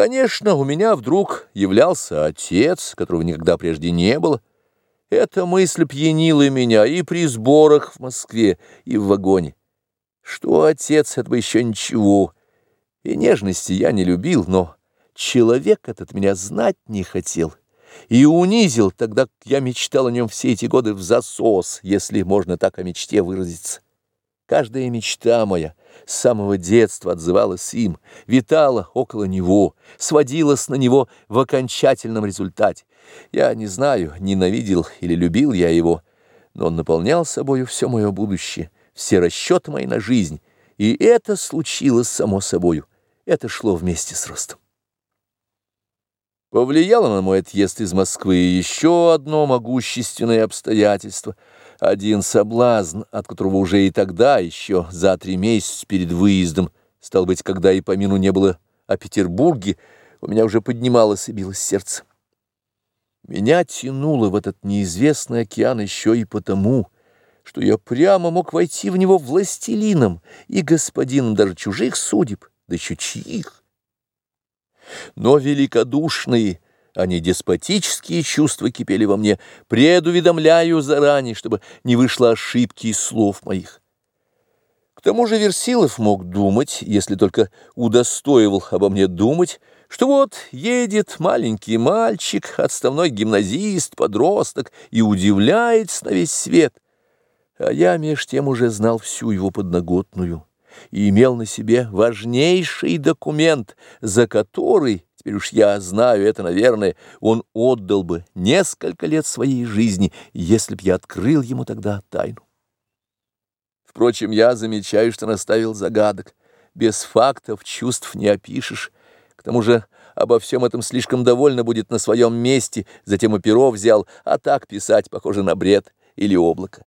Конечно, у меня вдруг являлся отец, которого никогда прежде не было. Эта мысль пьянила меня и при сборах в Москве, и в вагоне. Что отец, это бы еще ничего. И нежности я не любил, но человек этот меня знать не хотел. И унизил, тогда я мечтал о нем все эти годы в засос, если можно так о мечте выразиться. Каждая мечта моя с самого детства отзывалась им, витала около него, сводилась на него в окончательном результате. Я не знаю, ненавидел или любил я его, но он наполнял собою все мое будущее, все расчеты мои на жизнь, и это случилось само собою, это шло вместе с ростом. Повлияло на мой отъезд из Москвы еще одно могущественное обстоятельство — один соблазн, от которого уже и тогда, еще за три месяца перед выездом, стал быть, когда и помину не было о Петербурге, у меня уже поднималось и билось сердце. Меня тянуло в этот неизвестный океан еще и потому, что я прямо мог войти в него властелином и господином даже чужих судеб, да еще чьих. Но великодушные, а не деспотические чувства кипели во мне, предуведомляю заранее, чтобы не вышло ошибки из слов моих. К тому же Версилов мог думать, если только удостоивал обо мне думать, что вот едет маленький мальчик, отставной гимназист, подросток, и удивляется на весь свет. А я меж тем уже знал всю его подноготную и имел на себе важнейший документ, за который Теперь уж я знаю это, наверное, он отдал бы несколько лет своей жизни, если б я открыл ему тогда тайну. Впрочем, я замечаю, что наставил загадок. Без фактов чувств не опишешь. К тому же обо всем этом слишком довольно будет на своем месте, затем и перо взял, а так писать похоже на бред или облако.